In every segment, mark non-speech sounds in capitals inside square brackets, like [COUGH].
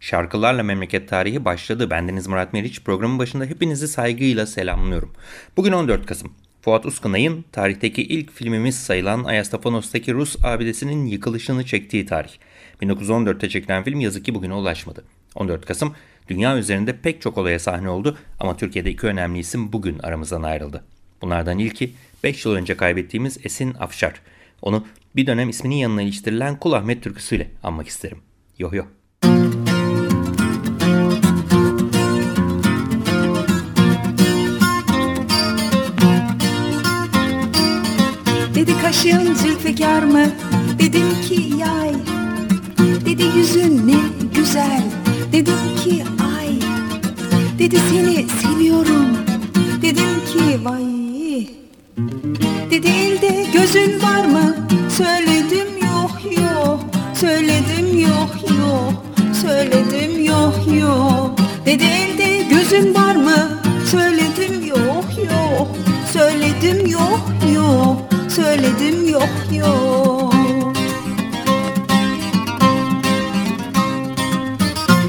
Şarkılarla Memleket Tarihi başladı. Bendeniz Murat Meriç. Programın başında hepinizi saygıyla selamlıyorum. Bugün 14 Kasım. Fuat Uskunay'ın tarihteki ilk filmimiz sayılan Ayastafanos'taki Rus abidesinin yıkılışını çektiği tarih. 1914'te çekilen film yazık ki bugüne ulaşmadı. 14 Kasım dünya üzerinde pek çok olaya sahne oldu ama Türkiye'de iki önemli isim bugün aramızdan ayrıldı. Bunlardan ilki 5 yıl önce kaybettiğimiz Esin Afşar. Onu bir dönem isminin yanına iliştirilen Kul Ahmet türküsüyle anmak isterim. Yo yo. Dedi zülfikar mı? Dedim ki yay. Dedi yüzün ne güzel. Dedim ki ay. Dedi seni seviyorum. Dedim ki vay. Dedi elde gözün var mı? Söyledim yok yok. Söyledim yok yok. Söyledim yok yok. Dedi elde gözün var mı? Söyledim yok yok. Söyledim yok yok Söyledim yok yok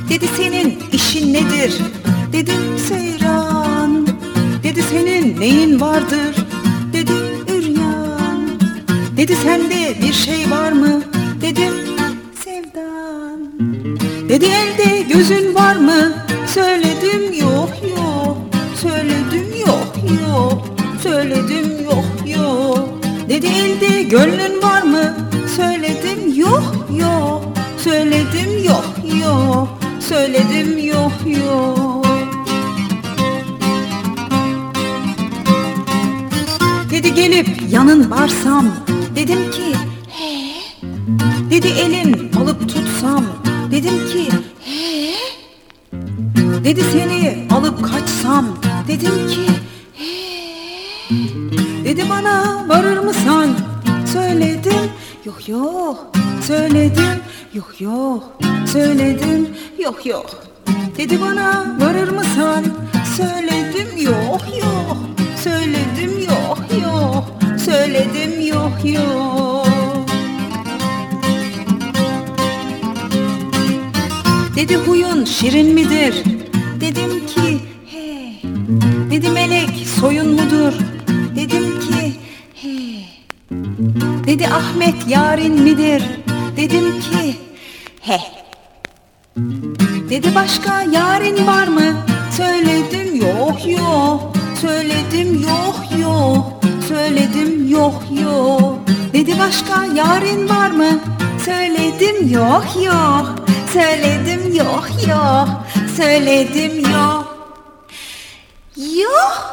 Dedi senin işin nedir? Dedim seyran Dedi senin neyin vardır? Dedim üryan Dedi sende bir şey var mı? Dedim sevdan Dedi elde gözün var mı? Gönlün var mı? Söyledim yok yok. Söyledim yok yok. Söyledim yok yok. Dedi gelip yanın varsam. Dedim ki he? Dedi elin alıp tutsam. Dedim ki he? Dedi seni alıp kaçsam. Dedim ki he? Dedi bana varır mısın Söyledim. Yok yok. Söyledim. Yok yok. Söyledim. Yok yok. Dedi bana varır mısın Söyledim. Yok yok. Söyledim. Yok yok. Söyledim. Yok yok. Dedi huyun şirin midir? Dedim ki Dedi Ahmet yarın midir? Dedim ki he. Dedi başka yarın var mı? Söyledim yok yok. Söyledim yok yok. Söyledim yok yok. Dedi başka yarın var mı? Söyledim yok yok. Söyledim yok yok. Söyledim yok. Yok.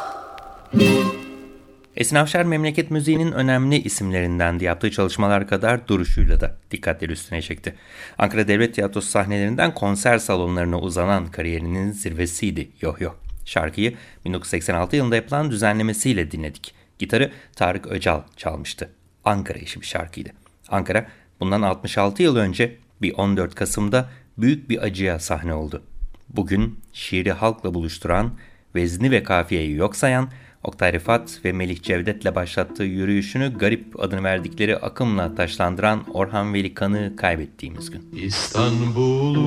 Esin Avşar memleket müziğinin önemli isimlerinden yaptığı çalışmalar kadar duruşuyla da dikkatleri üstüne çekti. Ankara Devlet Tiyatrosu sahnelerinden konser salonlarına uzanan kariyerinin zirvesiydi Yo Yo. Şarkıyı 1986 yılında yapılan düzenlemesiyle dinledik. Gitarı Tarık Öcal çalmıştı. Ankara işi bir şarkıydı. Ankara bundan 66 yıl önce bir 14 Kasım'da büyük bir acıya sahne oldu. Bugün şiiri halkla buluşturan, vezni ve kafiyeyi yok sayan, Oktay Rifat ve Melih Cevdet'le başlattığı yürüyüşünü garip adını verdikleri akımla taşlandıran Orhan Veli Kan'ı kaybettiğimiz gün. İstanbul'u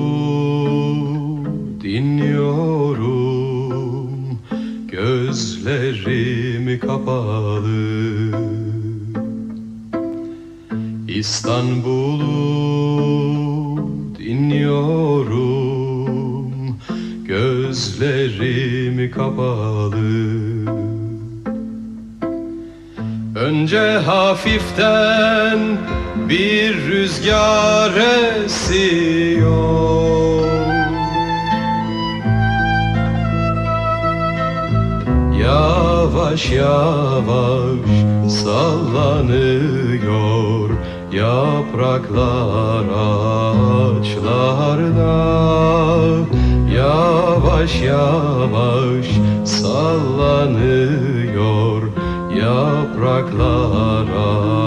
dinliyorum. Gözlerim kapalı. İstanbul'u dinliyorum. Gözlerim kapalı Önce hafiften bir rüzgar esiyor. Yavaş yavaş sallanıyor Yapraklar ağaçlarda. Yavaş yavaş sallanıyor Yapraklar ağaçlarda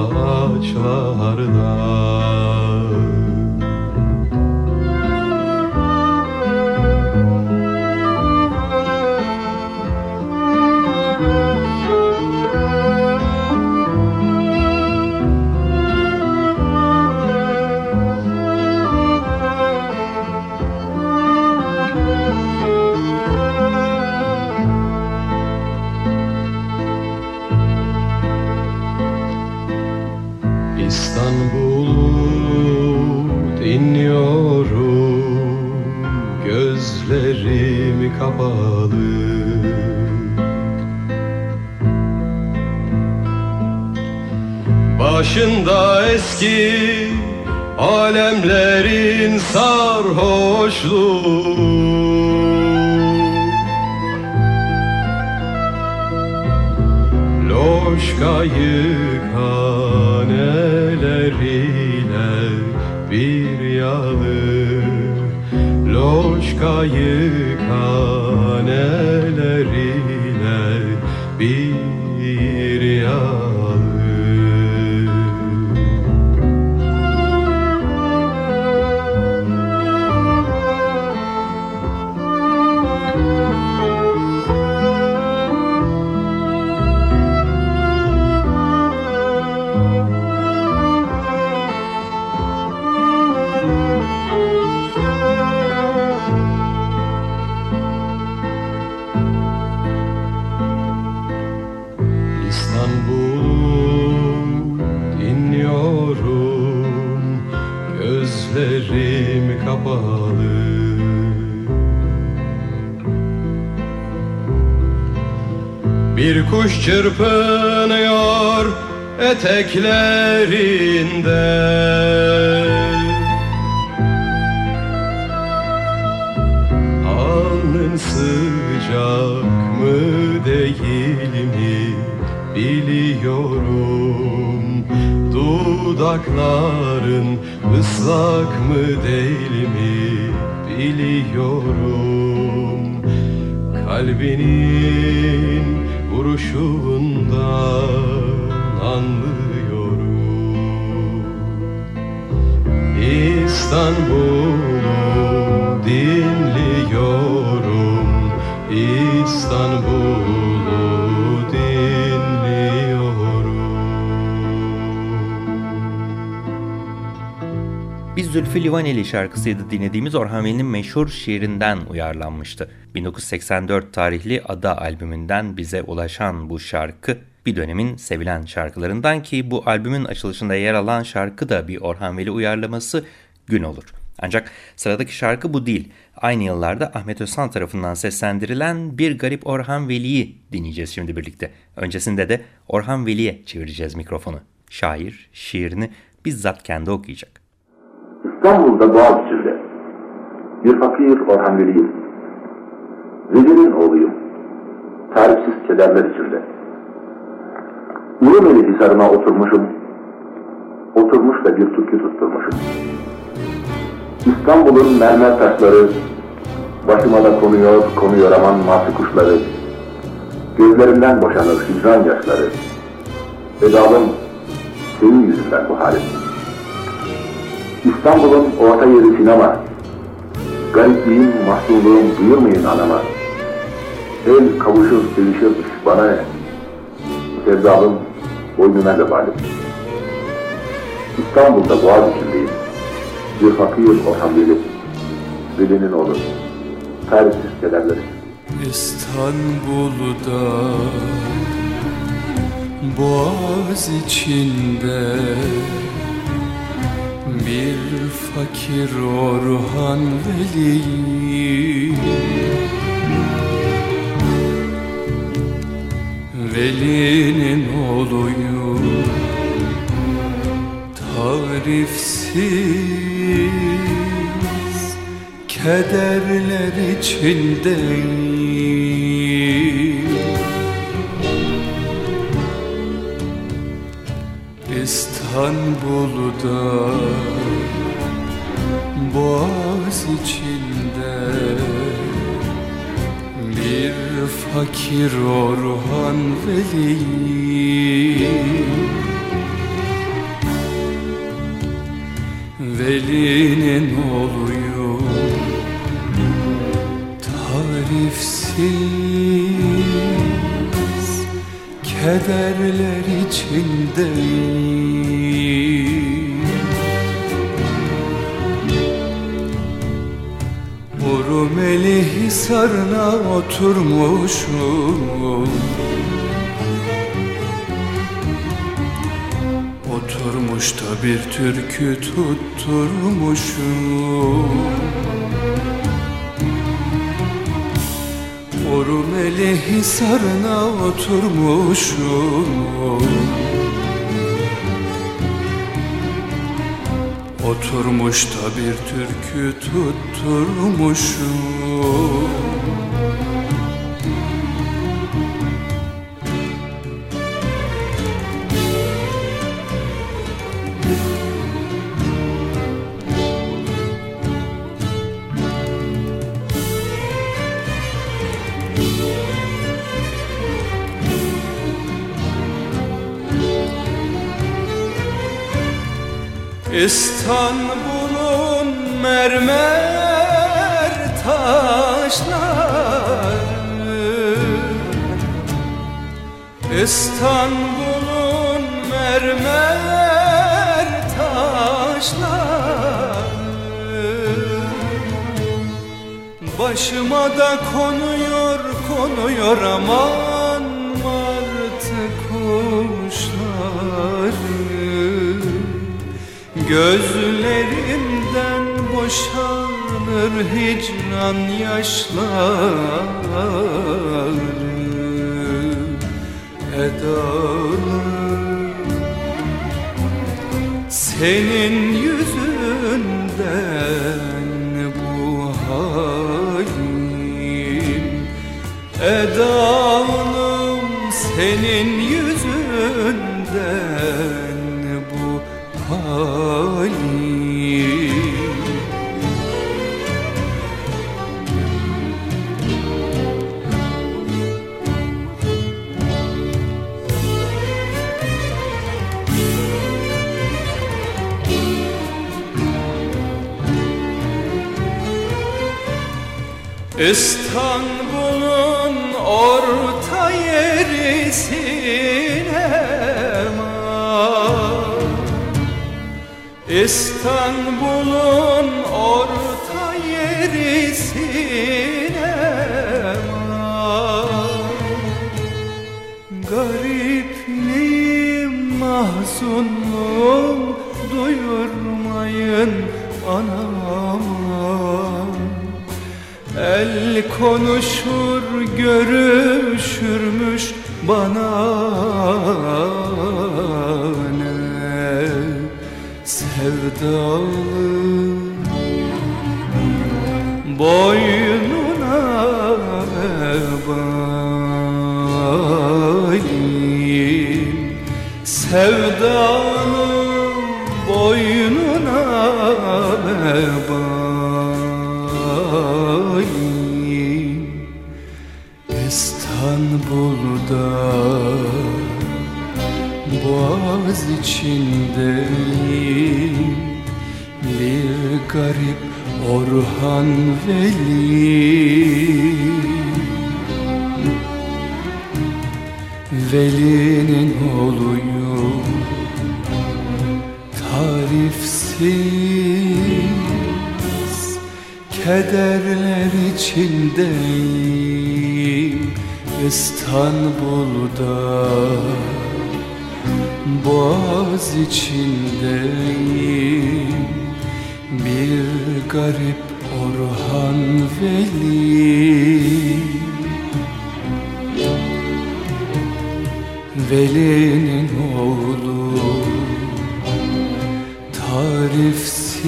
bir yalı Loşkayı kaneleriyle Bir kuş çırpınıyor eteklerinde Alnın sıcak mı değil mi biliyorum Dudakların ıslak mı değil mi biliyorum. Kalbinin vuruşundan anlıyorum. İstanbul'u dinliyorum İstanbul'u Zülfü Livaneli şarkısıydı dinlediğimiz Orhan Veli'nin meşhur şiirinden uyarlanmıştı. 1984 tarihli Ada albümünden bize ulaşan bu şarkı bir dönemin sevilen şarkılarından ki bu albümün açılışında yer alan şarkı da bir Orhan Veli uyarlaması Gün Olur. Ancak sıradaki şarkı bu değil. Aynı yıllarda Ahmet Özhan tarafından seslendirilen Bir Garip Orhan Veli'yi dinleyeceğiz şimdi birlikte. Öncesinde de Orhan Veli'ye çevireceğiz mikrofonu. Şair şiirini bizzat kendi okuyacak. İstanbul'da Boğaziçi'nde bir fakir Orhan Veli'yim. Vezir'in oğluyum. Tarifsiz kederler içinde. Urumeli hisarına oturmuşum. Oturmuş da bir türkü tutturmuşum. İstanbul'un mermer taşları, başıma da konuyor, konuyor aman mahfi kuşları. Gözlerimden boşanır hicran yaşları. Edalım senin yüzünden bu halim. İstanbul'un orta yeri sinema. Garipliğim, mahzunluğum duyurmayın anama. El kavuşur sevişirmiş bana ne? Sevdalım boynuna lebalim. İstanbul'da boğaz içindeyim. Bir fakir Orhan Veli. Veli'nin oğlu. Tarifsiz kederleri. İstanbul'da Boğaz içinde Bir fakir Orhan Veli. Veli'nin oğluyum Tarifsiz kederler içindeyim İstanbul'da Boğaz içinde. Bir fakir Orhan Veli. Veli'nin oğluyum Tarifsiz kederler içindeyim Urumeli Hisarına oturmuşum. Oturmuş da bir türkü tutturmuşum. Urumeli Hisarına oturmuşum Oturmuş da bir türkü tutturmuşum İstanbul'un mermer taşları. İstanbul'un mermer taşları. Başıma da konuyor konuyor aman martı kuşları Gözlerimden boşanır hicran yaşları. Edalı Senin yüzünden bu halim. Edalım İstanbul'un orta yeri sinema İstanbul'un orta yeri sinema Garipliğim, mahzunluğum duyurmayın anama El konuşur görüşürmüş bana ne? Sevdalı Boynuna vebalim Sevdalı Boğaz içindeyim Bir garip Orhan Veli. Veli'nin oğluyum Tarifsiz Kederler içindeyim. İstanbul'da Boğaz içindeyim. Bir garip Orhan Veli. Veli'nin oğlu Tarifsiz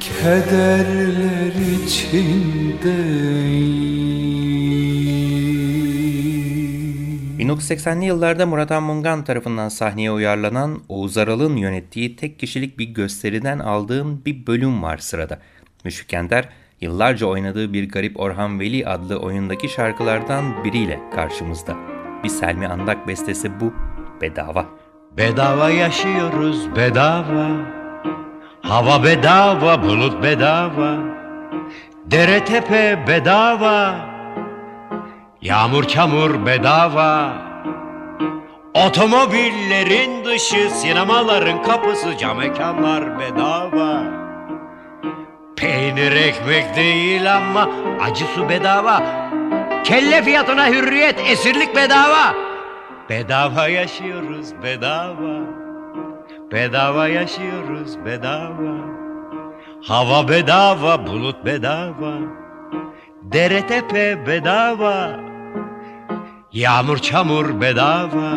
Kederler içindeyim 1980'li yıllarda Murat Anmungan tarafından sahneye uyarlanan Oğuz Aral'ın yönettiği tek kişilik bir gösteriden aldığım bir bölüm var sırada. Müşfikender yıllarca oynadığı Bir Garip Orhan Veli adlı oyundaki şarkılardan biriyle karşımızda. Bir Selmi Andak bestesi bu, bedava. Bedava yaşıyoruz bedava Hava bedava, bulut bedava Dere tepe bedava Yağmur çamur bedava. Otomobillerin dışı, sinemaların kapısı, cam mekanlar bedava. Peynir ekmek değil ama acı su bedava. Kelle fiyatına hürriyet, esirlik bedava. Bedava yaşıyoruz bedava. Bedava yaşıyoruz bedava. Hava bedava, bulut bedava. Dere tepe bedava Yağmur çamur bedava.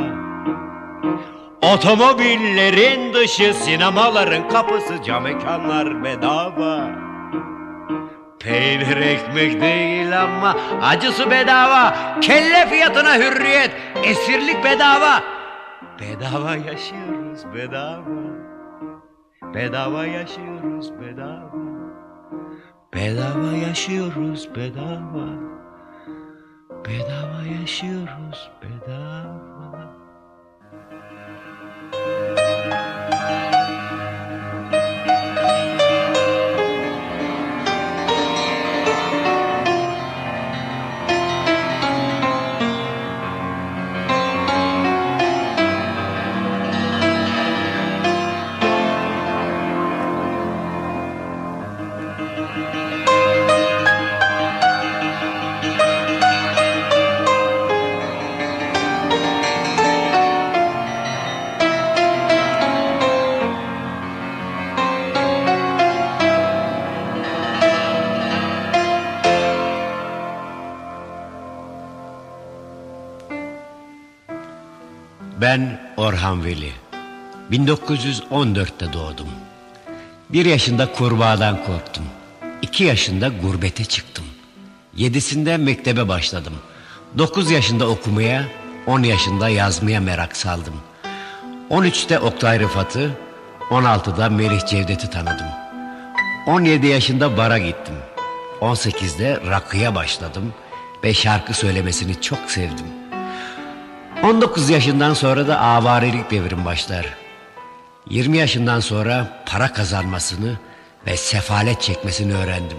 Otomobillerin dışı, sinemaların kapısı, cam mekanlar bedava. Peynir ekmek değil ama acısı bedava. Kelle fiyatına hürriyet Esirlik bedava. Bedava yaşıyoruz bedava. Bedava yaşıyoruz bedava. Bedava yaşıyoruz bedava Bedava yaşıyoruz bedava Orhan Veli. 1914'te doğdum. Bir yaşında kurbağadan korktum. İki yaşında gurbete çıktım. Yedisinde mektebe başladım. Dokuz yaşında okumaya, on yaşında yazmaya merak saldım. On üçte Oktay Rıfat'ı, on altıda Melih Cevdet'i tanıdım. On yedi yaşında bara gittim. On sekizde rakıya başladım ve şarkı söylemesini çok sevdim. 19 yaşından sonra da avarelik devrim başlar. 20 yaşından sonra para kazanmasını ve sefalet çekmesini öğrendim.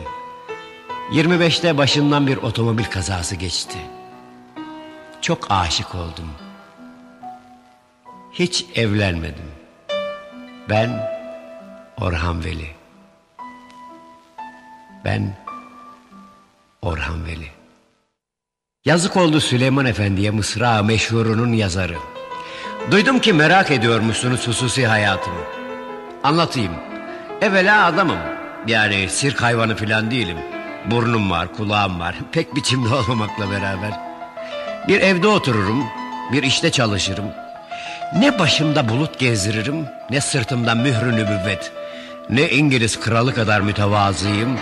25'te başından bir otomobil kazası geçti. Çok aşık oldum. Hiç evlenmedim. Ben Orhan Veli. Ben Orhan Veli. Yazık oldu Süleyman Efendi'ye Mısra meşhurunun yazarı. Duydum ki merak ediyormuşsunuz hususi hayatımı. Anlatayım. Evvela adamım. Yani sirk hayvanı falan değilim. Burnum var, kulağım var. [LAUGHS] Pek biçimli olmamakla beraber. Bir evde otururum, bir işte çalışırım. Ne başımda bulut gezdiririm, ne sırtımda mührü nübüvvet. Ne İngiliz kralı kadar mütevazıyım,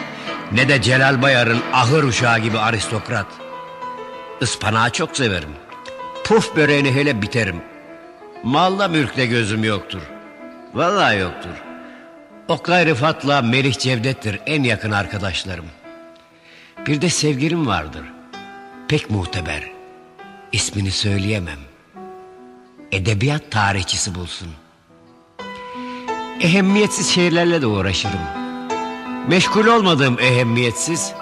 ne de Celal Bayar'ın ahır uşağı gibi aristokrat. Ispanağı çok severim. Puf böreğini hele biterim. Malla mülkte gözüm yoktur. Vallahi yoktur. Oktay Rıfat'la Melih Cevdet'tir en yakın arkadaşlarım. Bir de sevgilim vardır. Pek muhteber. İsmini söyleyemem. Edebiyat tarihçisi bulsun. Ehemmiyetsiz şeylerle de uğraşırım. Meşgul olmadığım ehemmiyetsiz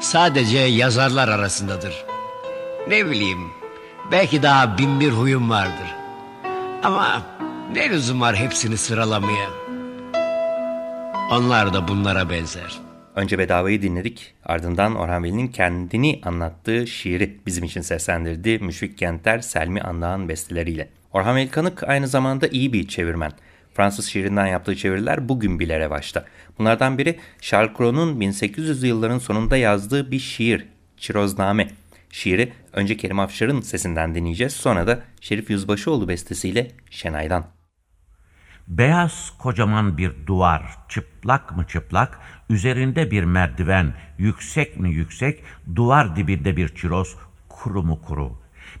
sadece yazarlar arasındadır. Ne bileyim belki daha bin bir huyum vardır. Ama ne lüzum var hepsini sıralamaya. Onlar da bunlara benzer. Önce Bedava'yı dinledik. Ardından Orhan Veli'nin kendini anlattığı şiiri bizim için seslendirdi. Müşfik Kenter, Selmi Andağ'ın besteleriyle. Orhan Veli Kanık aynı zamanda iyi bir çevirmen. Fransız şiirinden yaptığı çeviriler bugün bile revaçta. Bunlardan biri Charles Cros' 1800'lü yılların sonunda yazdığı bir şiir, Çirozname. Şiiri önce Kerim Afşar'ın sesinden dinleyeceğiz. Sonra da Şerif Yüzbaşıoğlu bestesiyle Şenay'dan. Beyaz kocaman bir duvar, çıplak mı çıplak, üzerinde bir merdiven, yüksek mi yüksek, duvar dibinde bir çiroz, kuru mu kuru.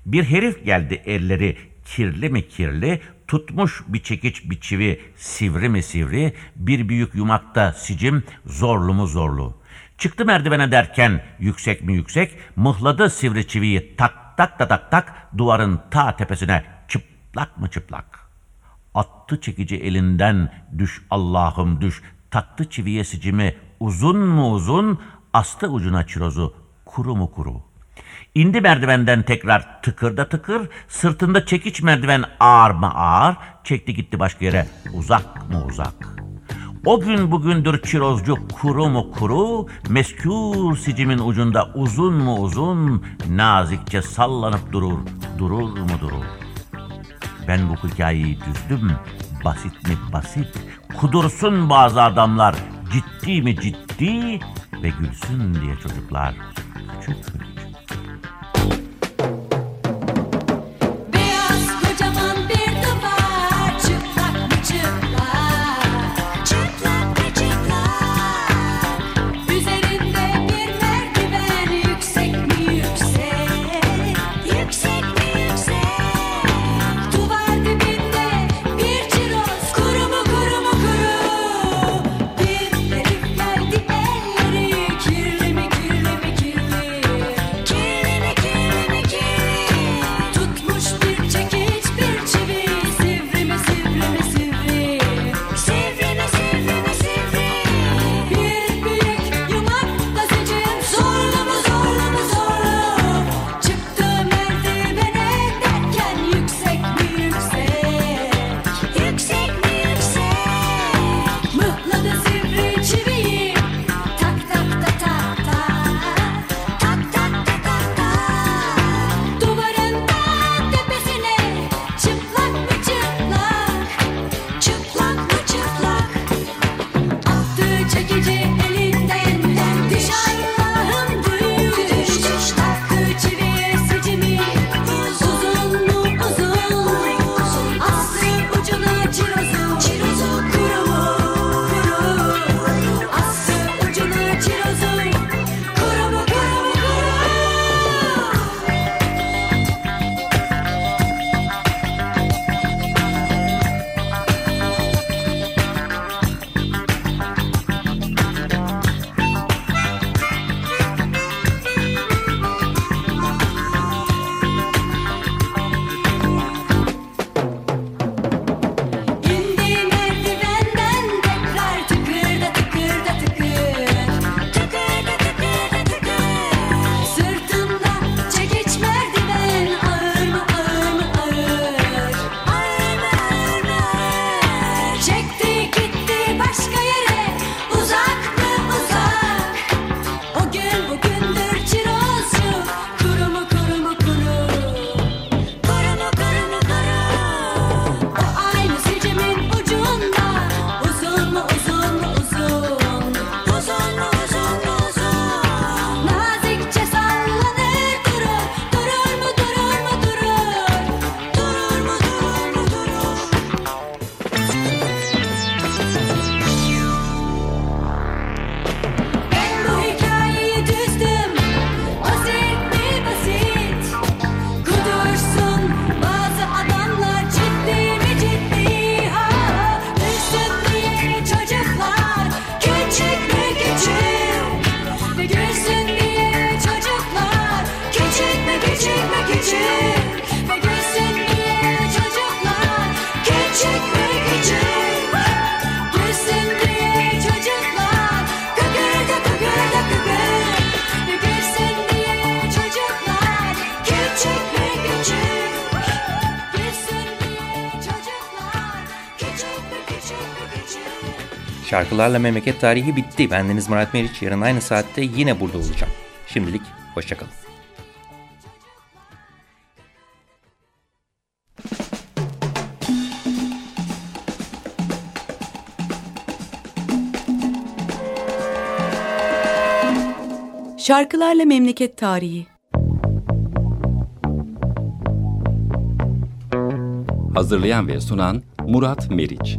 Bir herif geldi elleri kirli mi kirli, tutmuş bir çekiç bir çivi, sivri mi sivri, bir büyük yumakta sicim, zorlu mu zorlu. Çıktı merdivene derken yüksek mi yüksek mıhladı sivri çiviyi tak tak da tak tak duvarın ta tepesine çıplak mı çıplak. Attı çekici elinden düş Allah'ım düş taktı çiviye sicimi uzun mu uzun astı ucuna çirozu kuru mu kuru. İndi merdivenden tekrar tıkırda tıkır, sırtında çekiç merdiven ağır mı ağır, çekti gitti başka yere uzak mı uzak.'' O gün bugündür kirozcu kuru mu kuru, meskûr sicimin ucunda uzun mu uzun, nazikçe sallanıp durur, durur mu durur. Ben bu hikayeyi düzdüm, basit mi basit, kudursun bazı adamlar, ciddi mi ciddi ve gülsün diye çocuklar. Küçük Şarkılarla memleket tarihi bitti. Bendeniz Murat Meriç. Yarın aynı saatte yine burada olacağım. Şimdilik hoşçakalın. Şarkılarla Memleket Tarihi Hazırlayan ve sunan Murat Meriç